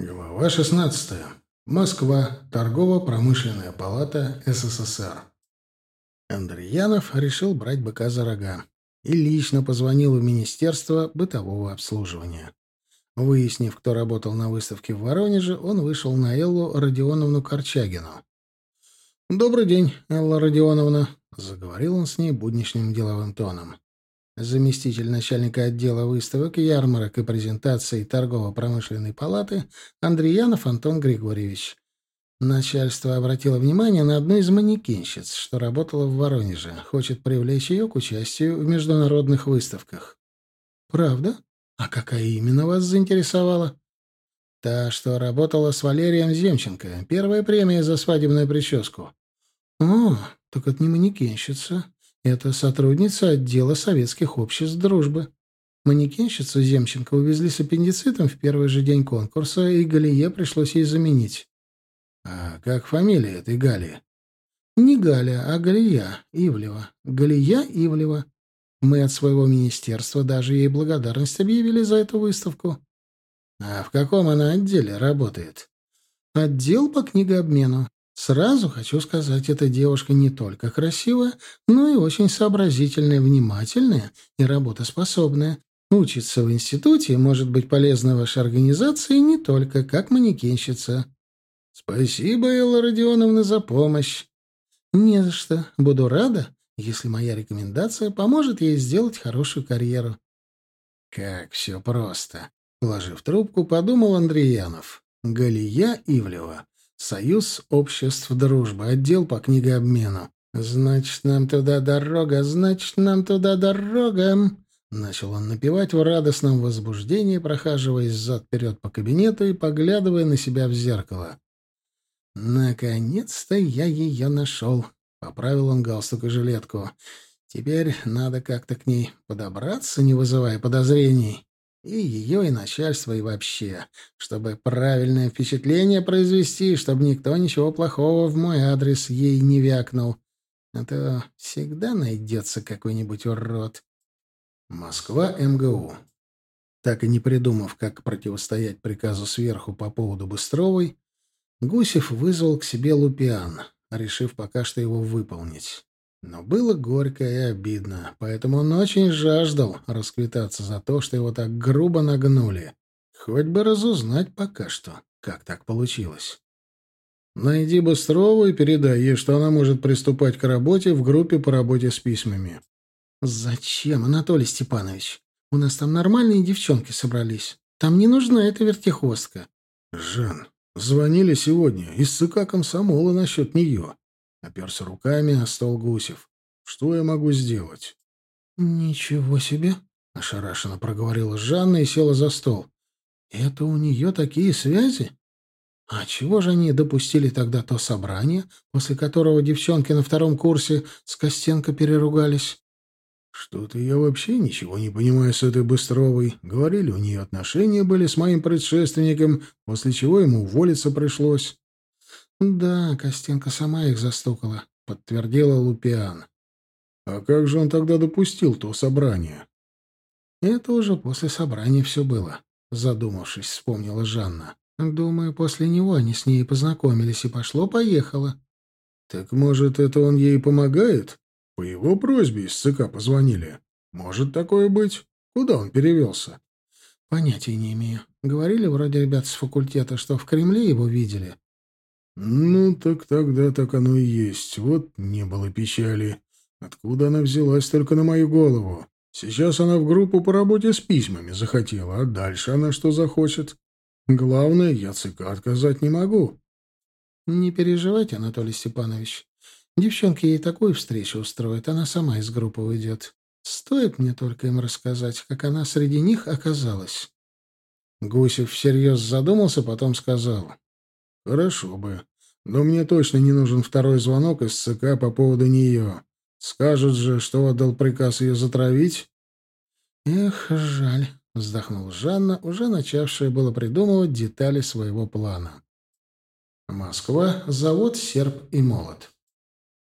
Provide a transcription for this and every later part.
Глава 16. Москва. Торгово-промышленная палата СССР. Андреянов решил брать быка за рога и лично позвонил в Министерство бытового обслуживания. Выяснив, кто работал на выставке в Воронеже, он вышел на Эллу Родионовну Корчагину. «Добрый день, Элла Родионовна», — заговорил он с ней будничным деловым тоном заместитель начальника отдела выставок, ярмарок и презентаций торгово-промышленной палаты Андреянов Антон Григорьевич. Начальство обратило внимание на одну из манекенщиц, что работала в Воронеже, хочет привлечь ее к участию в международных выставках. «Правда? А какая именно вас заинтересовала?» «Та, что работала с Валерием Земченко. Первая премия за свадебную прическу». «О, так это не манекенщица. Это сотрудница отдела советских обществ дружбы. Манекенщицу Земченко увезли с аппендицитом в первый же день конкурса, и Галие пришлось ей заменить. А как фамилия этой Галии? Не Галя, а Галия Ивлева. Галия Ивлева. Мы от своего министерства даже ей благодарность объявили за эту выставку. А в каком она отделе работает? Отдел по книгообмену. Сразу хочу сказать, эта девушка не только красивая, но и очень сообразительная, внимательная и работоспособная. Учится в институте может быть полезна вашей организации не только как манекенщица. Спасибо, Элла Родионовна, за помощь. Не за что. Буду рада, если моя рекомендация поможет ей сделать хорошую карьеру. Как все просто. Положив трубку, подумал Андреянов. Галия Ивлева. Союз обществ дружбы, отдел по книгообмену. Значит, нам туда дорога, значит, нам туда дорога. Начал он напевать в радостном возбуждении, прохаживаясь зад-вперед по кабинету и поглядывая на себя в зеркало. «Наконец-то я ее нашел», — поправил он галстук и жилетку. «Теперь надо как-то к ней подобраться, не вызывая подозрений». И ее, и начальство, и вообще. Чтобы правильное впечатление произвести, чтобы никто ничего плохого в мой адрес ей не вякнул. А то всегда найдется какой-нибудь урод. Москва, МГУ. Так и не придумав, как противостоять приказу сверху по поводу Быстровой, Гусев вызвал к себе Лупиан, решив пока что его выполнить. Но было горько и обидно, поэтому он очень жаждал расквитаться за то, что его так грубо нагнули. Хоть бы разузнать пока что, как так получилось. Найди Быстрову и передай ей, что она может приступать к работе в группе по работе с письмами. «Зачем, Анатолий Степанович? У нас там нормальные девчонки собрались. Там не нужна эта вертихвостка». «Жан, звонили сегодня из ЦК комсомола насчет нее. Оперся руками о стол Гусев. «Что я могу сделать?» «Ничего себе!» — ошарашенно проговорила Жанна и села за стол. «Это у нее такие связи? А чего же они допустили тогда то собрание, после которого девчонки на втором курсе с Костенко переругались?» «Что-то я вообще ничего не понимаю с этой Быстровой. Говорили, у нее отношения были с моим предшественником, после чего ему уволиться пришлось». «Да, Костенко сама их застукала», — подтвердила Лупиан. «А как же он тогда допустил то собрание?» «Это уже после собрания все было», — задумавшись, вспомнила Жанна. «Думаю, после него они с ней познакомились, и пошло-поехало». «Так, может, это он ей помогает? По его просьбе из ЦК позвонили. Может такое быть? Куда он перевелся?» «Понятия не имею. Говорили вроде ребят с факультета, что в Кремле его видели». «Ну, так тогда так оно и есть. Вот не было печали. Откуда она взялась только на мою голову? Сейчас она в группу по работе с письмами захотела, а дальше она что захочет? Главное, я ЦК отказать не могу». «Не переживайте, Анатолий Степанович. Девчонки ей такую встречу устроят, она сама из группы уйдет. Стоит мне только им рассказать, как она среди них оказалась». Гусев всерьез задумался, потом сказал. «Хорошо бы. Но мне точно не нужен второй звонок из ЦК по поводу нее. Скажут же, что отдал приказ ее затравить». «Эх, жаль», — вздохнула Жанна, уже начавшая было придумывать детали своего плана. Москва, завод «Серп и молот».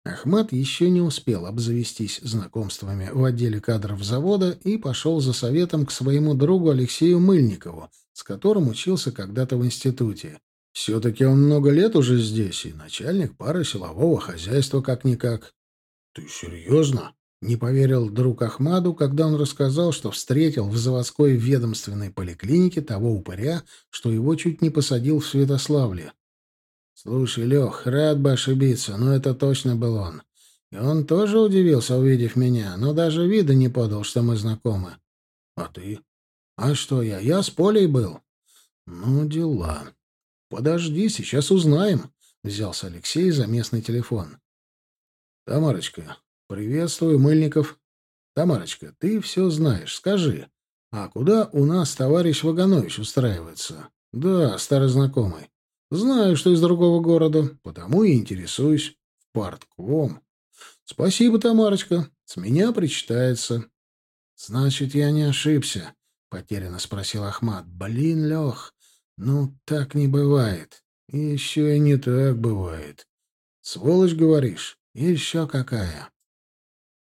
Ахмат еще не успел обзавестись знакомствами в отделе кадров завода и пошел за советом к своему другу Алексею Мыльникову, с которым учился когда-то в институте. Все-таки он много лет уже здесь, и начальник пары силового хозяйства как-никак. — Ты серьезно? — не поверил друг Ахмаду, когда он рассказал, что встретил в заводской ведомственной поликлинике того упыря, что его чуть не посадил в Святославле. — Слушай, Лех, рад бы ошибиться, но это точно был он. И он тоже удивился, увидев меня, но даже вида не подал, что мы знакомы. — А ты? — А что я? Я с Полей был. — Ну, дела. «Подожди, сейчас узнаем», — взялся Алексей за местный телефон. «Тамарочка, приветствую, Мыльников. Тамарочка, ты все знаешь, скажи, а куда у нас товарищ Ваганович устраивается?» «Да, старый знакомый. Знаю, что из другого города, потому и интересуюсь. В партком. Спасибо, Тамарочка. С меня причитается». «Значит, я не ошибся», — потерянно спросил Ахмат. «Блин, Лех, ну, так не бывает. Еще и не так бывает. Сволочь, говоришь? Еще какая.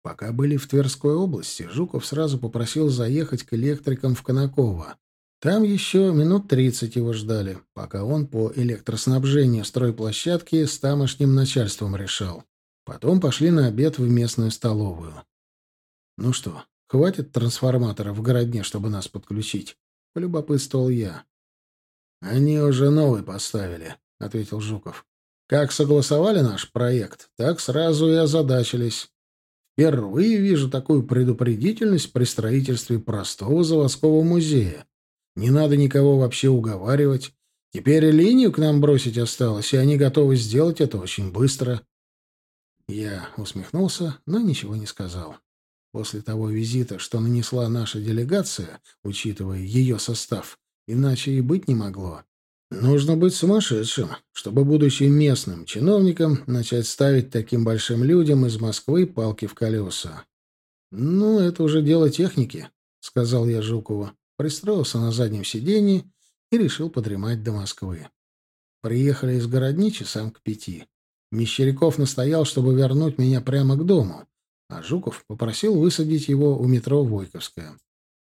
Пока были в Тверской области, Жуков сразу попросил заехать к электрикам в Конаково. Там еще минут тридцать его ждали, пока он по электроснабжению стройплощадки с тамошним начальством решал. Потом пошли на обед в местную столовую. «Ну что, хватит трансформатора в городне, чтобы нас подключить?» — полюбопытствовал я. «Они уже новый поставили», — ответил Жуков. «Как согласовали наш проект, так сразу и озадачились. Впервые вижу такую предупредительность при строительстве простого заводского музея. Не надо никого вообще уговаривать. Теперь линию к нам бросить осталось, и они готовы сделать это очень быстро». Я усмехнулся, но ничего не сказал. После того визита, что нанесла наша делегация, учитывая ее состав, Иначе и быть не могло. Нужно быть сумасшедшим, чтобы, будучи местным чиновником, начать ставить таким большим людям из Москвы палки в колеса. «Ну, это уже дело техники», — сказал я Жукову. Пристроился на заднем сиденье и решил подремать до Москвы. Приехали из городни часам к пяти. Мещеряков настоял, чтобы вернуть меня прямо к дому, а Жуков попросил высадить его у метро Войковская.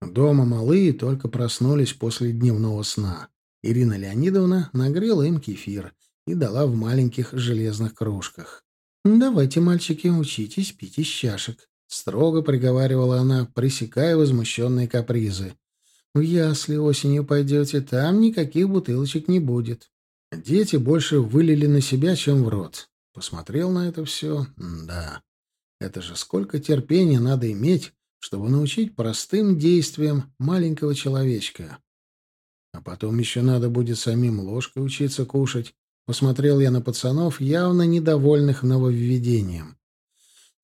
Дома малые только проснулись после дневного сна. Ирина Леонидовна нагрела им кефир и дала в маленьких железных кружках. «Давайте, мальчики, учитесь пить из чашек», — строго приговаривала она, пресекая возмущенные капризы. «В ясли осенью пойдете, там никаких бутылочек не будет». Дети больше вылили на себя, чем в рот. Посмотрел на это все. Да, это же сколько терпения надо иметь, чтобы научить простым действиям маленького человечка. А потом еще надо будет самим ложкой учиться кушать. Посмотрел я на пацанов, явно недовольных нововведением.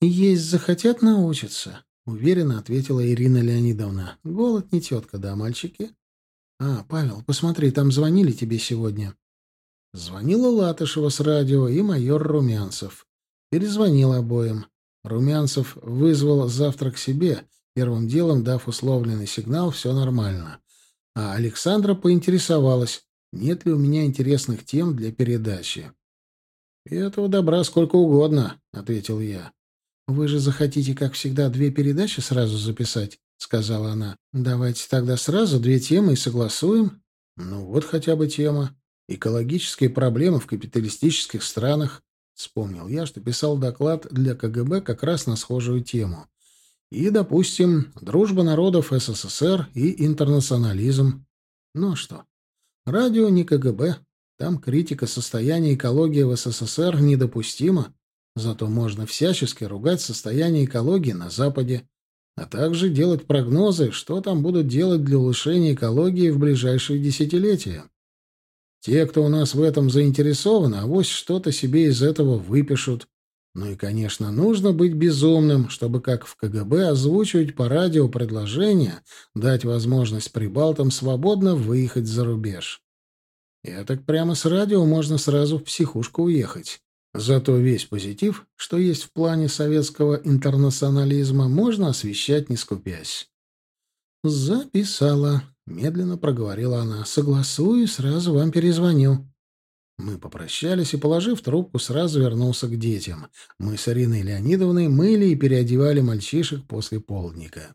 «Есть захотят научиться», — уверенно ответила Ирина Леонидовна. «Голод не тетка, да, мальчики?» «А, Павел, посмотри, там звонили тебе сегодня». Звонила Латышева с радио и майор Румянцев. Перезвонил обоим. Румянцев вызвал завтра к себе, первым делом дав условленный сигнал «все нормально». А Александра поинтересовалась, нет ли у меня интересных тем для передачи. «И этого добра сколько угодно», — ответил я. «Вы же захотите, как всегда, две передачи сразу записать?» — сказала она. «Давайте тогда сразу две темы и согласуем». «Ну вот хотя бы тема. Экологические проблемы в капиталистических странах. Вспомнил я, что писал доклад для КГБ как раз на схожую тему. И, допустим, дружба народов СССР и интернационализм. Ну а что? Радио не КГБ. Там критика состояния экологии в СССР недопустима. Зато можно всячески ругать состояние экологии на Западе, а также делать прогнозы, что там будут делать для улучшения экологии в ближайшие десятилетия. Те, кто у нас в этом заинтересован, авось что-то себе из этого выпишут. Ну и, конечно, нужно быть безумным, чтобы, как в КГБ, озвучивать по радио предложение, дать возможность прибалтам свободно выехать за рубеж. И так прямо с радио можно сразу в психушку уехать. Зато весь позитив, что есть в плане советского интернационализма, можно освещать не скупясь. «Записала», — медленно проговорила она. «Согласую, сразу вам перезвоню». Мы попрощались и, положив трубку, сразу вернулся к детям. Мы с Ариной Леонидовной мыли и переодевали мальчишек после полдника.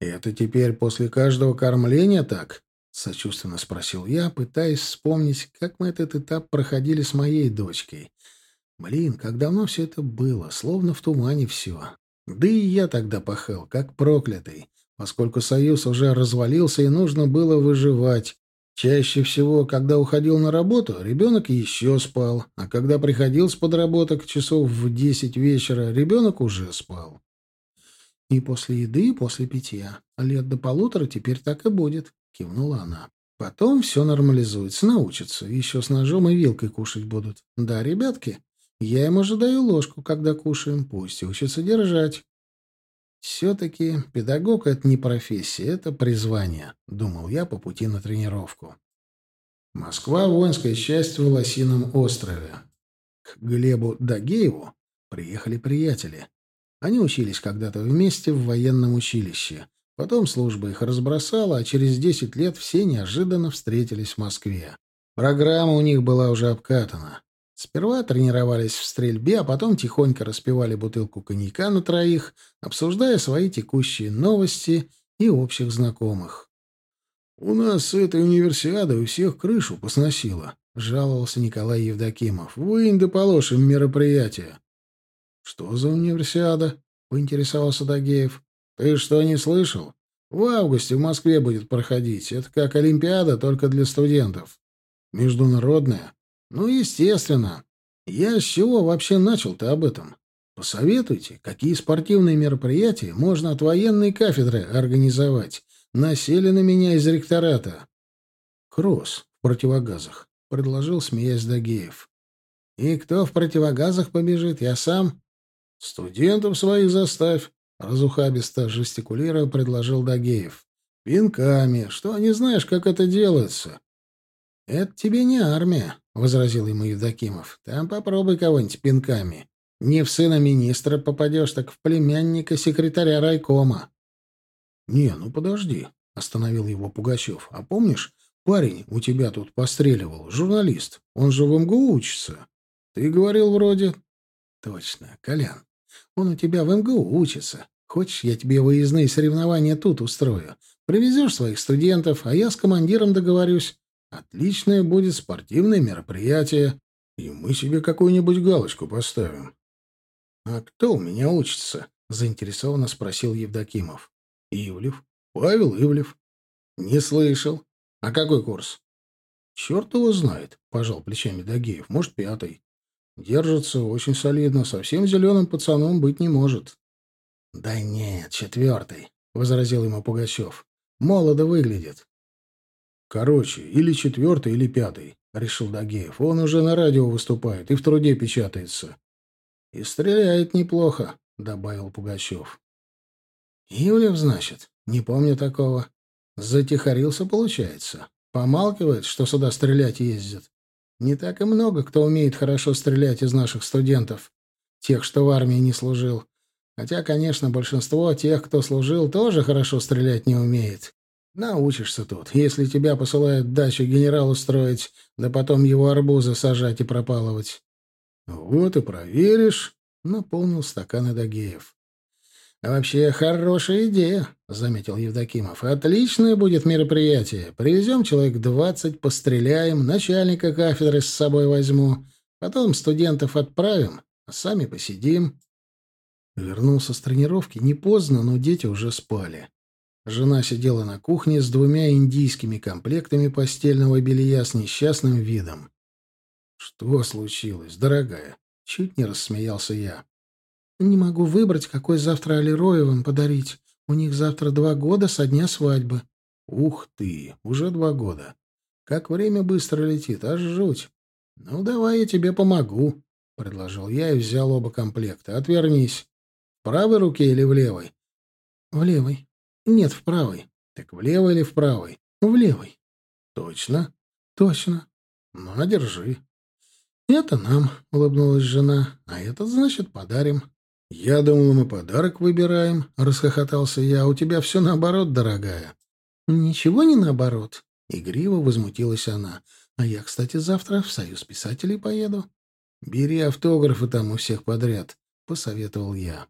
«Это теперь после каждого кормления так?» — сочувственно спросил я, пытаясь вспомнить, как мы этот этап проходили с моей дочкой. Блин, как давно все это было, словно в тумане все. Да и я тогда пахал, как проклятый, поскольку союз уже развалился и нужно было выживать. Чаще всего, когда уходил на работу, ребенок еще спал, а когда приходил с подработок часов в десять вечера, ребенок уже спал. И после еды, и после питья. Лет до полутора теперь так и будет, — кивнула она. Потом все нормализуется, научатся. Еще с ножом и вилкой кушать будут. Да, ребятки? Я им уже даю ложку, когда кушаем. Пусть учатся держать. Все-таки педагог — это не профессия, это призвание, — думал я по пути на тренировку. Москва — воинская часть в Лосином острове. К Глебу Дагееву приехали приятели. Они учились когда-то вместе в военном училище. Потом служба их разбросала, а через десять лет все неожиданно встретились в Москве. Программа у них была уже обкатана. Сперва тренировались в стрельбе, а потом тихонько распивали бутылку коньяка на троих, обсуждая свои текущие новости и общих знакомых. «У нас с этой универсиады у всех крышу посносило», — жаловался Николай Евдокимов. «Вынь да мероприятие». «Что за универсиада?» — поинтересовался Дагеев. «Ты что, не слышал? В августе в Москве будет проходить. Это как Олимпиада, только для студентов. Международная. Ну, естественно. Я с чего вообще начал-то об этом? Посоветуйте, какие спортивные мероприятия можно от военной кафедры организовать. Насели на меня из ректората. Кросс в противогазах, предложил, смеясь Дагеев. И кто в противогазах побежит? Я сам? Студентов своих заставь, разухабисто жестикулируя, предложил Дагеев. Пинками. Что, не знаешь, как это делается? Это тебе не армия. — возразил ему Евдокимов. — Там попробуй кого-нибудь пинками. Не в сына министра попадешь, так в племянника секретаря райкома. — Не, ну подожди, — остановил его Пугачев. — А помнишь, парень у тебя тут постреливал, журналист. Он же в МГУ учится. Ты говорил вроде... — Точно, Колян. Он у тебя в МГУ учится. Хочешь, я тебе выездные соревнования тут устрою? Привезешь своих студентов, а я с командиром договорюсь. Отличное будет спортивное мероприятие, и мы себе какую-нибудь галочку поставим. — А кто у меня учится? — заинтересованно спросил Евдокимов. — Ивлев. Павел Ивлев. — Не слышал. А какой курс? — Черт его знает, — пожал плечами Дагеев. — Может, пятый. Держится очень солидно, совсем зеленым пацаном быть не может. — Да нет, четвертый, — возразил ему Пугачев. — Молодо выглядит. Короче, или четвертый, или пятый, — решил Дагеев. Он уже на радио выступает и в труде печатается. — И стреляет неплохо, — добавил Пугачев. — Ивлев, значит? Не помню такого. Затихарился, получается. Помалкивает, что сюда стрелять ездит. Не так и много, кто умеет хорошо стрелять из наших студентов, тех, что в армии не служил. Хотя, конечно, большинство тех, кто служил, тоже хорошо стрелять не умеет. Научишься тут, если тебя посылают дачу генералу строить, да потом его арбузы сажать и пропалывать. Вот и проверишь, — наполнил стакан Эдагеев. — А вообще хорошая идея, — заметил Евдокимов. — Отличное будет мероприятие. Привезем человек двадцать, постреляем, начальника кафедры с собой возьму, потом студентов отправим, а сами посидим. Вернулся с тренировки не поздно, но дети уже спали. Жена сидела на кухне с двумя индийскими комплектами постельного белья с несчастным видом. «Что случилось, дорогая?» — чуть не рассмеялся я. «Не могу выбрать, какой завтра Алироевым подарить. У них завтра два года со дня свадьбы». «Ух ты! Уже два года. Как время быстро летит, аж жуть. Ну, давай я тебе помогу», — предложил я и взял оба комплекта. «Отвернись. В правой руке или в левой?» «В левой», нет, в правой. Так в левой или в правой? В левой. Точно? Точно. Ну, держи. Это нам, улыбнулась жена. А это, значит, подарим. Я думал, мы подарок выбираем, расхохотался я. У тебя все наоборот, дорогая. Ничего не наоборот. Игриво возмутилась она. А я, кстати, завтра в Союз писателей поеду. Бери автографы там у всех подряд, посоветовал я.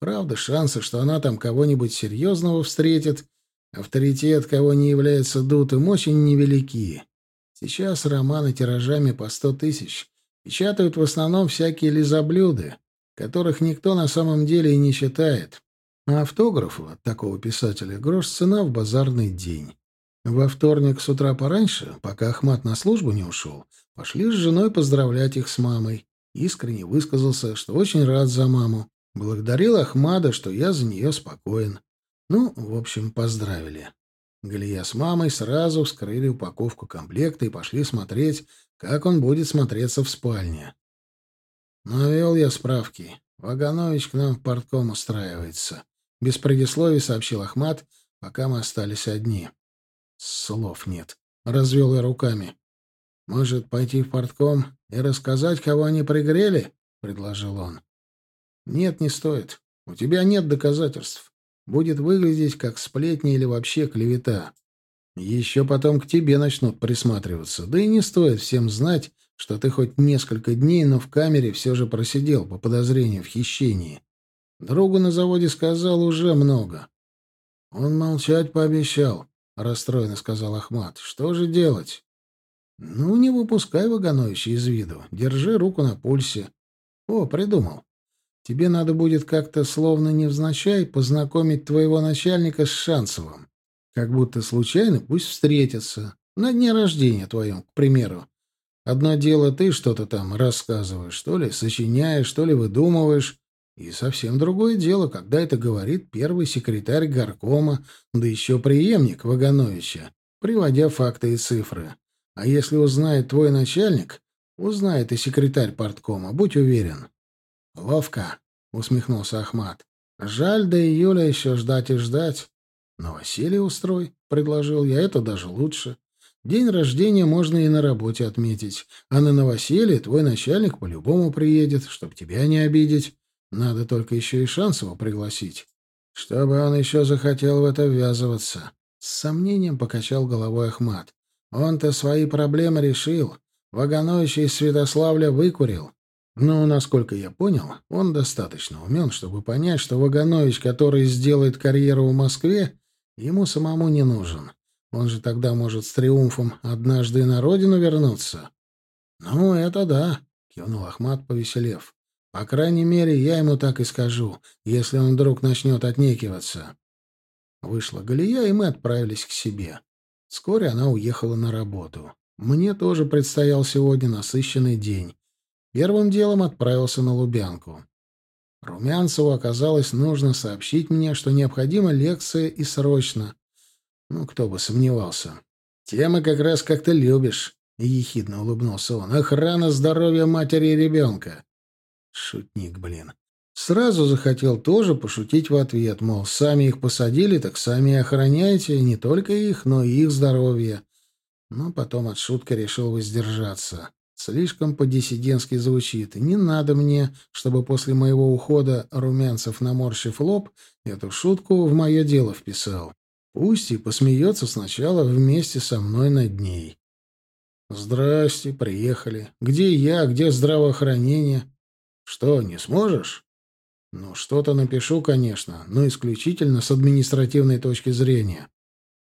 Правда, шансы, что она там кого-нибудь серьезного встретит, Авторитет, кого не является дутым, очень невелики. Сейчас романы тиражами по сто тысяч печатают в основном всякие лизоблюды, которых никто на самом деле и не читает. А автографу от такого писателя грош цена в базарный день. Во вторник с утра пораньше, пока Ахмат на службу не ушел, пошли с женой поздравлять их с мамой. Искренне высказался, что очень рад за маму. Благодарил Ахмада, что я за нее спокоен. Ну, в общем, поздравили. Галия с мамой сразу вскрыли упаковку комплекта и пошли смотреть, как он будет смотреться в спальне. Навел я справки. Ваганович к нам в портком устраивается. Без предисловий сообщил Ахмат, пока мы остались одни. Слов нет. Развел я руками. Может, пойти в портком и рассказать, кого они пригрели? Предложил он. Нет, не стоит. У тебя нет доказательств. Будет выглядеть как сплетни или вообще клевета. Еще потом к тебе начнут присматриваться. Да и не стоит всем знать, что ты хоть несколько дней, но в камере все же просидел по подозрению в хищении. Другу на заводе сказал уже много. Он молчать пообещал, — расстроенно сказал Ахмат. Что же делать? Ну, не выпускай Вагановича из виду. Держи руку на пульсе. О, придумал. Тебе надо будет как-то, словно невзначай, познакомить твоего начальника с Шансовым. Как будто случайно пусть встретятся. На дне рождения твоем, к примеру. Одно дело ты что-то там рассказываешь, что ли, сочиняешь, что ли, выдумываешь. И совсем другое дело, когда это говорит первый секретарь горкома, да еще преемник Вагановича, приводя факты и цифры. А если узнает твой начальник, узнает и секретарь парткома, будь уверен. «Ловко», — усмехнулся Ахмат. «Жаль до июля еще ждать и ждать. «Новоселье устрой», — предложил я, — «это даже лучше. День рождения можно и на работе отметить, а на новоселье твой начальник по-любому приедет, чтоб тебя не обидеть. Надо только еще и Шансова пригласить. Чтобы он еще захотел в это ввязываться». С сомнением покачал головой Ахмат. «Он-то свои проблемы решил. Вагановича из Святославля выкурил. Но, насколько я понял, он достаточно умен, чтобы понять, что Ваганович, который сделает карьеру в Москве, Ему самому не нужен. Он же тогда может с триумфом однажды на родину вернуться. — Ну, это да, — кивнул Ахмат, повеселев. — По крайней мере, я ему так и скажу, если он вдруг начнет отнекиваться. Вышла Галия, и мы отправились к себе. Вскоре она уехала на работу. Мне тоже предстоял сегодня насыщенный день. Первым делом отправился на Лубянку. Румянцеву оказалось нужно сообщить мне, что необходима лекция и срочно. Ну, кто бы сомневался. Тема как раз как ты любишь, — ехидно улыбнулся он. Охрана здоровья матери и ребенка. Шутник, блин. Сразу захотел тоже пошутить в ответ, мол, сами их посадили, так сами и охраняйте не только их, но и их здоровье. Но потом от шутки решил воздержаться. Слишком по-диссидентски звучит. Не надо мне, чтобы после моего ухода Румянцев, наморщив лоб, эту шутку в мое дело вписал. Пусть и посмеется сначала вместе со мной над ней. «Здрасте, приехали. Где я, где здравоохранение? Что, не сможешь?» «Ну, что-то напишу, конечно, но исключительно с административной точки зрения».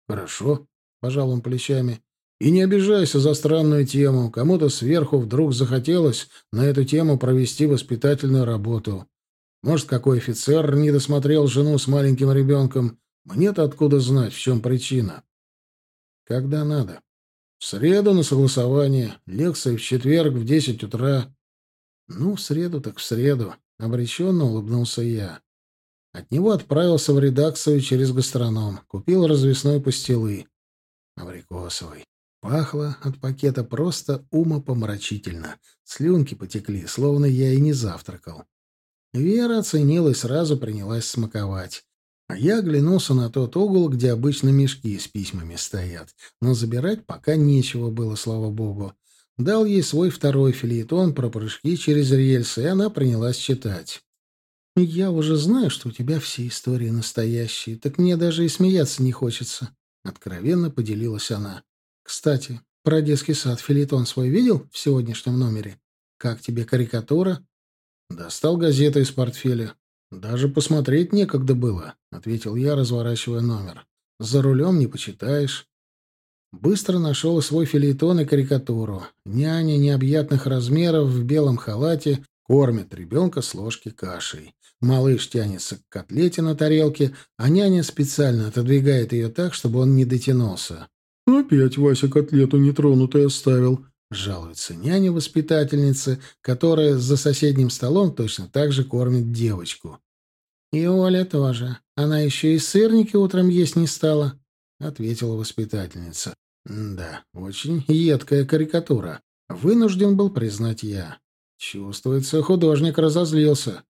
«Хорошо», — пожал он плечами. И не обижайся за странную тему. Кому-то сверху вдруг захотелось на эту тему провести воспитательную работу. Может, какой офицер не досмотрел жену с маленьким ребенком. Мне-то откуда знать, в чем причина? Когда надо. В среду на согласование. Лекция в четверг в десять утра. Ну, в среду так в среду. Обреченно улыбнулся я. От него отправился в редакцию через гастроном. Купил развесной пастилы. Абрикосовый. Пахло от пакета просто умопомрачительно. Слюнки потекли, словно я и не завтракал. Вера оценила и сразу принялась смаковать. А я оглянулся на тот угол, где обычно мешки с письмами стоят. Но забирать пока нечего было, слава богу. Дал ей свой второй филитон про прыжки через рельсы, и она принялась читать. «Я уже знаю, что у тебя все истории настоящие, так мне даже и смеяться не хочется», — откровенно поделилась она. Кстати, про детский сад филитон свой видел в сегодняшнем номере? Как тебе карикатура? Достал газету из портфеля. Даже посмотреть некогда было, ответил я, разворачивая номер. За рулем не почитаешь. Быстро нашел свой филитон и карикатуру. Няня необъятных размеров в белом халате кормит ребенка с ложки кашей. Малыш тянется к котлете на тарелке, а няня специально отодвигает ее так, чтобы он не дотянулся. «Опять Вася котлету нетронутой оставил», — жалуется няня-воспитательница, которая за соседним столом точно так же кормит девочку. «И Оля тоже. Она еще и сырники утром есть не стала», — ответила воспитательница. «Да, очень едкая карикатура. Вынужден был признать я. Чувствуется, художник разозлился.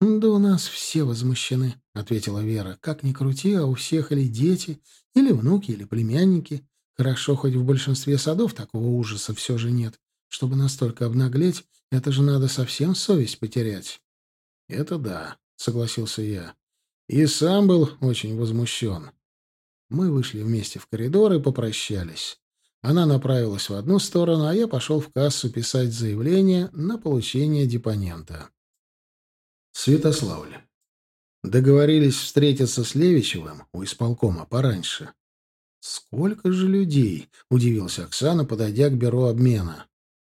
«Да у нас все возмущены», — ответила Вера. «Как ни крути, а у всех или дети, или внуки, или племянники. Хорошо, хоть в большинстве садов такого ужаса все же нет. Чтобы настолько обнаглеть, это же надо совсем совесть потерять». «Это да», — согласился я. И сам был очень возмущен. Мы вышли вместе в коридор и попрощались. Она направилась в одну сторону, а я пошел в кассу писать заявление на получение депонента. Святославль. Договорились встретиться с Левичевым у исполкома пораньше. «Сколько же людей?» — удивилась Оксана, подойдя к бюро обмена.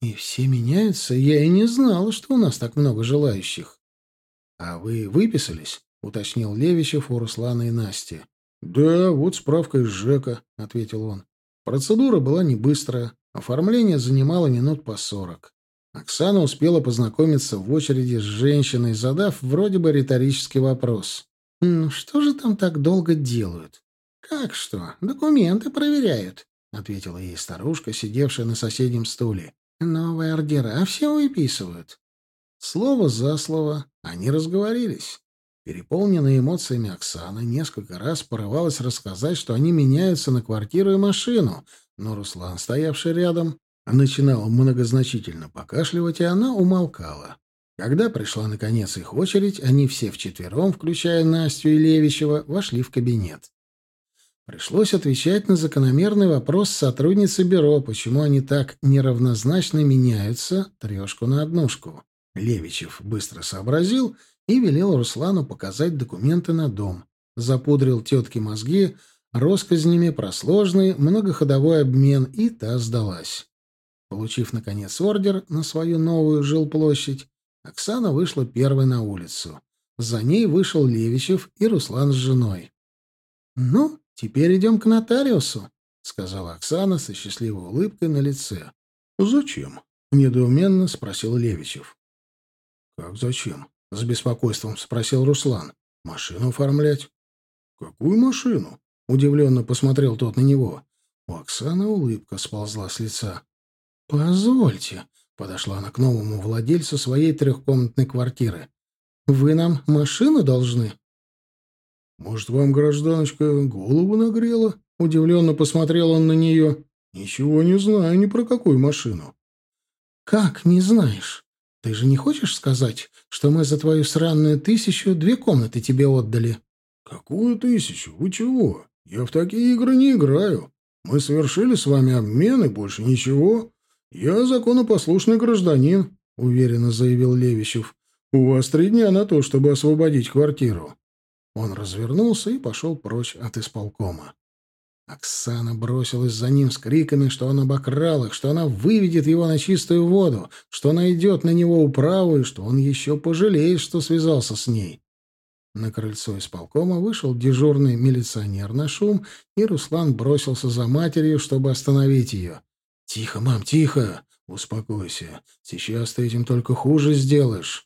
«И все меняются? Я и не знала, что у нас так много желающих». «А вы выписались?» — уточнил Левичев у Руслана и Насти. «Да, вот справка из ЖЭКа», — ответил он. Процедура была не быстрая, оформление занимало минут по сорок. Оксана успела познакомиться в очереди с женщиной, задав вроде бы риторический вопрос. «Ну, что же там так долго делают?» «Как что? Документы проверяют», — ответила ей старушка, сидевшая на соседнем стуле. «Новые ордера все выписывают». Слово за слово они разговорились. Переполненная эмоциями Оксана несколько раз порывалась рассказать, что они меняются на квартиру и машину, но Руслан, стоявший рядом, начинал многозначительно покашливать, и она умолкала. Когда пришла, наконец, их очередь, они все вчетвером, включая Настю и Левичева, вошли в кабинет. Пришлось отвечать на закономерный вопрос сотрудницы бюро, почему они так неравнозначно меняются трешку на однушку. Левичев быстро сообразил и велел Руслану показать документы на дом. Запудрил тетке мозги россказнями про сложный многоходовой обмен, и та сдалась. Получив, наконец, ордер на свою новую жилплощадь, Оксана вышла первой на улицу. За ней вышел Левичев и Руслан с женой. «Ну, теперь идем к нотариусу», — сказала Оксана со счастливой улыбкой на лице. «Зачем?» — недоуменно спросил Левичев. «Как зачем?» — с беспокойством спросил Руслан. «Машину оформлять?» «Какую машину?» — удивленно посмотрел тот на него. У Оксаны улыбка сползла с лица. «Позвольте», — подошла она к новому владельцу своей трехкомнатной квартиры. «Вы нам машину должны?» «Может, вам, гражданочка, голову нагрела?» — удивленно посмотрел он на нее. «Ничего не знаю ни про какую машину». «Как не знаешь? Ты же не хочешь сказать, что мы за твою сраную тысячу две комнаты тебе отдали?» «Какую тысячу? Вы чего? Я в такие игры не играю. Мы совершили с вами обмен и больше ничего. «Я законопослушный гражданин», — уверенно заявил Левищев. «У вас три дня на то, чтобы освободить квартиру». Он развернулся и пошел прочь от исполкома. Оксана бросилась за ним с криками, что он обокрал их, что она выведет его на чистую воду, что найдет на него управу и что он еще пожалеет, что связался с ней. На крыльцо исполкома вышел дежурный милиционер на шум, и Руслан бросился за матерью, чтобы остановить ее. «Тихо, мам, тихо! Успокойся. Сейчас ты этим только хуже сделаешь».